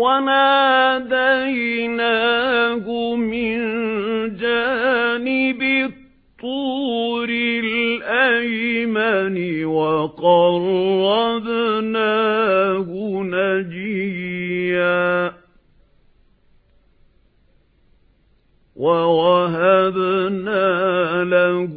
وَنَادَيْنَاهُ مِن جَانِبِ الطُّورِ الْأَيْمَنِ وَقَرَّبْنَاهُ نَجِيًّا. وَوَهَبْنَا لَهُ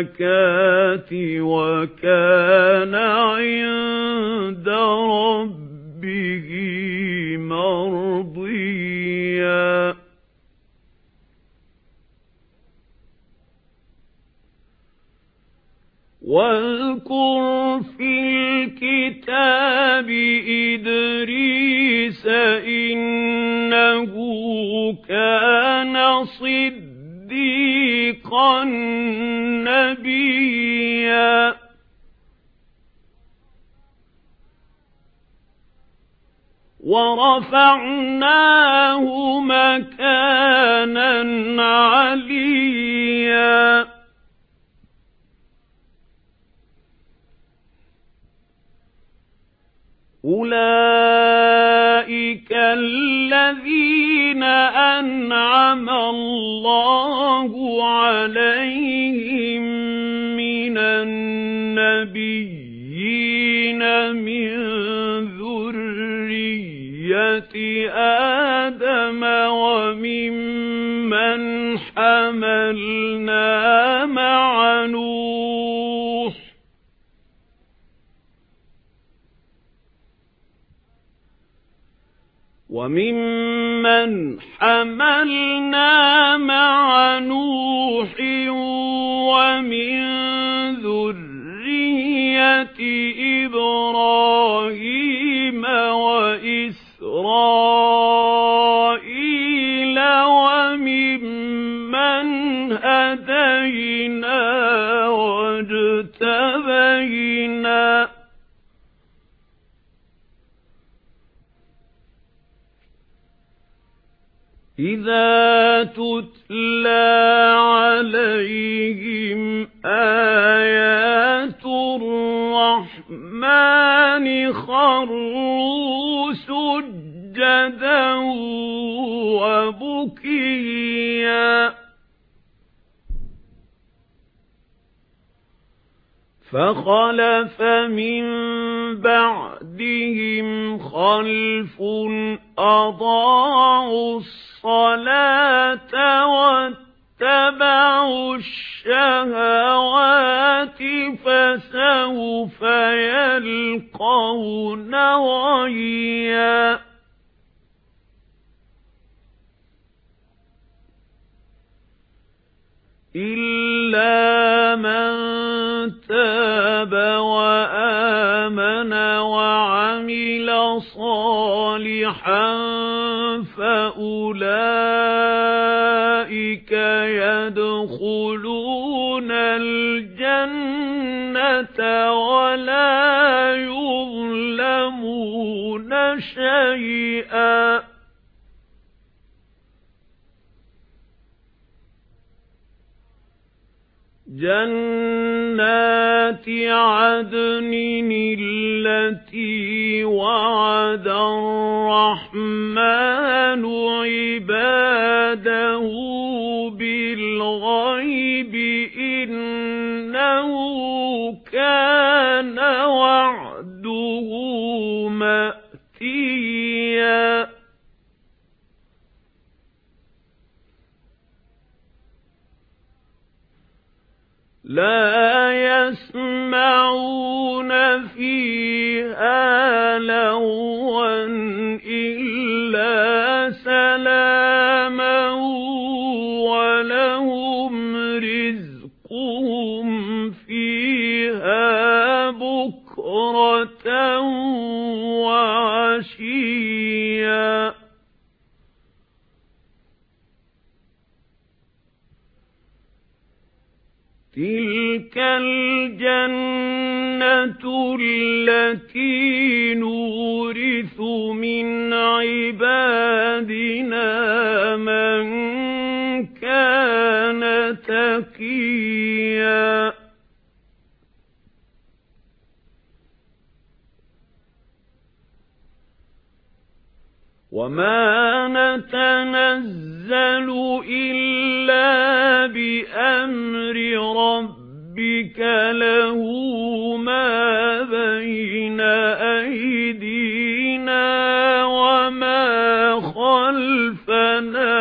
وَالزَّكَاةِ وَكَانَ عِندَ رَبِّهِ مَرْضِيًّا وَاذْكُرْ فِي الْكِتَابِ إِدْرِيسَ إِنَّهُ كَانَ صِدِّيقًا نَّبِيًّا. وَرَفَعْنَاهُ مَكَانًا عَلِيًّا. أُولَئِكَ الَّذِينَ أَنْعَمَ اللَّهُ عَلَيْهِمْ مِنَ النَّبِيِّينَ مِنْ ذُرِّيَّةِ آدَمَ وَمِمَّنْ حَمَلْنَا مَعَ نُوحٍ وَمِمَّنْ حَمَلْنَا مَعَ نُوحٍ وَمِن إِبْرَاهِيمَ وَإِسْرَائِيلَ وَمِمَّنْ هَدَيْنَا وَاجْتَبَيْنَا إِذَا تُتْلَى عَلَيْهِمْ آيَاتُ الرَّحْمَنِ خَرُّوا سُجَّدًا وَبُكِيًّا. فَخَلَفَ مِن بَعْدِهِمْ خَلْفٌ أَضَاعُوا الصَّلَاةَ وَاتَّبَعُوا الشَّهَوَاتِ فَسَوْفَ يَلْقَوْنَ غَيًّا إِلَّا مَن تَابَ وَآمَنَ وَعَمِلَ صَالِحًا فَأُولَئِكَ يَدْخُلُونَ الْجَنَّةَ وَلَا يُظْلَمُونَ شَيْئًا جَنَّاتِ عَدْنٍ الَّتِي وَعَدَ الرَّحْمَنُ عِبَادَهُ لا يسمعون فيها لغوا إلا سلاما ولهم تِلْكَ الْجَنَّةُ الَّتِي نُورِثُ وَمَا نَتَنَزَّلُ إِلَّا بِأَمْرِ رَبِّكَ لَهُ مَا بَيْنَ أَيْدِينَا وَمَا خَلْفَنَا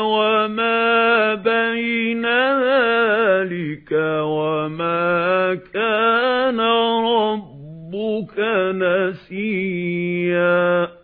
وَمَا بَيْنَ ذَلِكَ وَمَا كَانَ رَبُّكَ نَسِيًّا